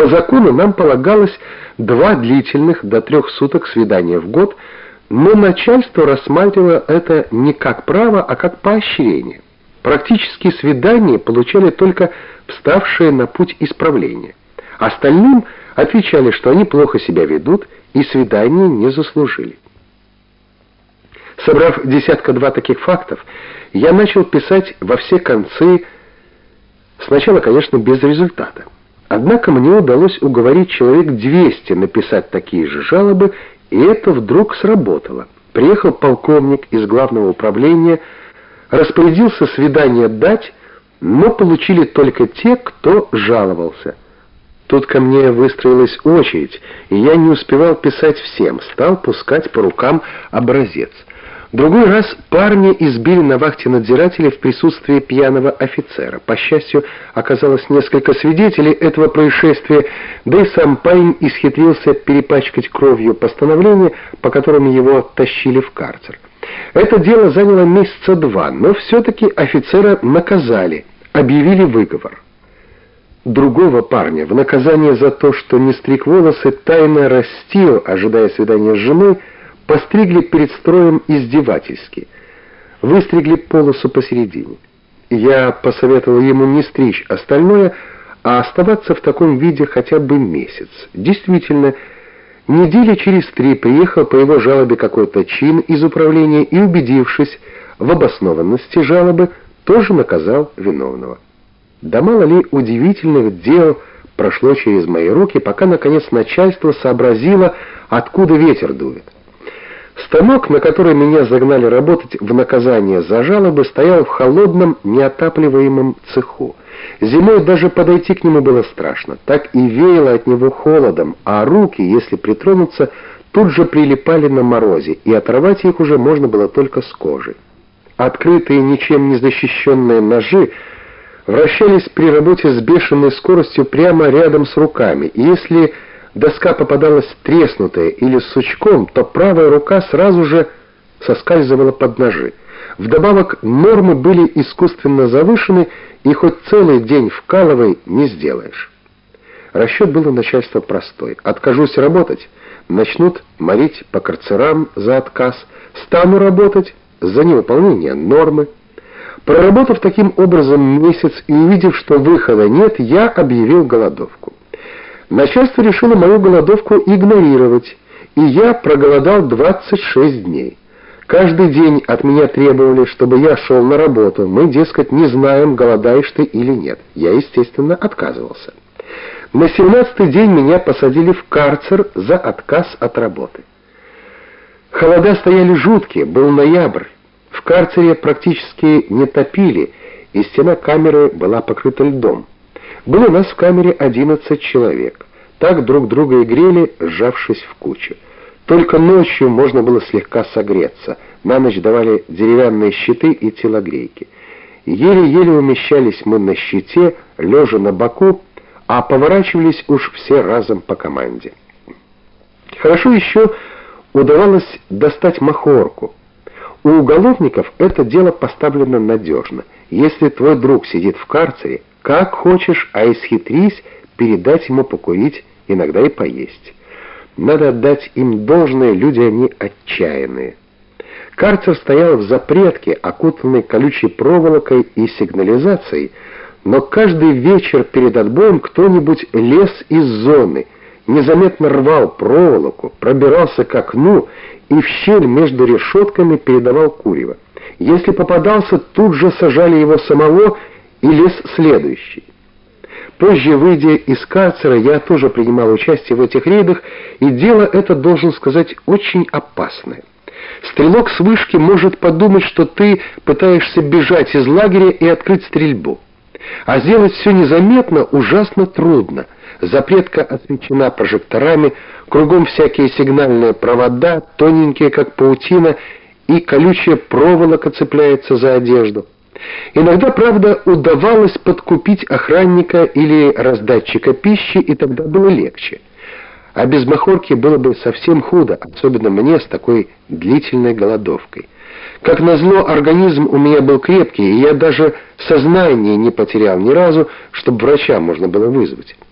По закону нам полагалось два длительных до трех суток свидания в год, но начальство рассматривало это не как право, а как поощрение. Практически свидания получали только вставшие на путь исправления. Остальным отвечали, что они плохо себя ведут и свидания не заслужили. Собрав десятка-два таких фактов, я начал писать во все концы, сначала, конечно, без результата. Однако мне удалось уговорить человек 200 написать такие же жалобы, и это вдруг сработало. Приехал полковник из главного управления, распорядился свидание дать, но получили только те, кто жаловался. Тут ко мне выстроилась очередь, и я не успевал писать всем, стал пускать по рукам образец — Другой раз парни избили на вахте надзирателя в присутствии пьяного офицера. По счастью, оказалось несколько свидетелей этого происшествия, да и сам парень исхитрился перепачкать кровью постановление, по которому его тащили в карцер. Это дело заняло месяца два, но все-таки офицера наказали, объявили выговор. Другого парня в наказание за то, что не стриг волосы, тайно растил, ожидая свидания с женой, постригли перед строем издевательски, выстригли полосу посередине. Я посоветовал ему не стричь остальное, а оставаться в таком виде хотя бы месяц. Действительно, недели через три приехал по его жалобе какой-то чин из управления и, убедившись в обоснованности жалобы, тоже наказал виновного. Да мало ли удивительных дел прошло через мои руки, пока, наконец, начальство сообразило, откуда ветер дует. Станок, на который меня загнали работать в наказание за жалобы, стоял в холодном, неотапливаемом цеху. Зимой даже подойти к нему было страшно. Так и веяло от него холодом, а руки, если притронуться, тут же прилипали на морозе, и оторвать их уже можно было только с кожи. Открытые, ничем не защищенные ножи вращались при работе с бешеной скоростью прямо рядом с руками, и если доска попадалась треснутая или с сучком, то правая рука сразу же соскальзывала под ножи. Вдобавок нормы были искусственно завышены, и хоть целый день вкалывай не сделаешь. Расчет был у начальства простой. Откажусь работать, начнут молить по карцерам за отказ, стану работать за невыполнение нормы. Проработав таким образом месяц и увидев, что выхода нет, я объявил голодовку. Начальство решило мою голодовку игнорировать, и я проголодал 26 дней. Каждый день от меня требовали, чтобы я шел на работу. Мы, дескать, не знаем, голодаешь ты или нет. Я, естественно, отказывался. На 17-й день меня посадили в карцер за отказ от работы. Холода стояли жуткие, был ноябрь. В карцере практически не топили, и стена камеры была покрыта льдом. Было у нас в камере 11 человек. Так друг друга и грели, сжавшись в кучу. Только ночью можно было слегка согреться. На ночь давали деревянные щиты и телогрейки. Еле-еле умещались мы на щите, лежа на боку, а поворачивались уж все разом по команде. Хорошо еще удавалось достать махорку. У уголовников это дело поставлено надежно. Если твой друг сидит в карцере, как хочешь, а исхитрись передать ему покурить, иногда и поесть. Надо отдать им должное, люди они отчаянные. Карцер стоял в запретке, окутанный колючей проволокой и сигнализацией, но каждый вечер перед отбоем кто-нибудь лез из зоны, незаметно рвал проволоку, пробирался к окну и в щель между решетками передавал курево. Если попадался, тут же сажали его самого и лез следующий. Позже, выйдя из карцера, я тоже принимал участие в этих рейдах, и дело это, должен сказать, очень опасное. Стрелок с вышки может подумать, что ты пытаешься бежать из лагеря и открыть стрельбу. А сделать все незаметно ужасно трудно. Запретка освещена прожекторами, кругом всякие сигнальные провода, тоненькие, как паутина, и колючая проволока цепляется за одежду. Иногда, правда, удавалось подкупить охранника или раздатчика пищи, и тогда было легче. А без махорки было бы совсем худо, особенно мне с такой длительной голодовкой. Как назло, организм у меня был крепкий, и я даже сознание не потерял ни разу, чтобы врача можно было вызвать.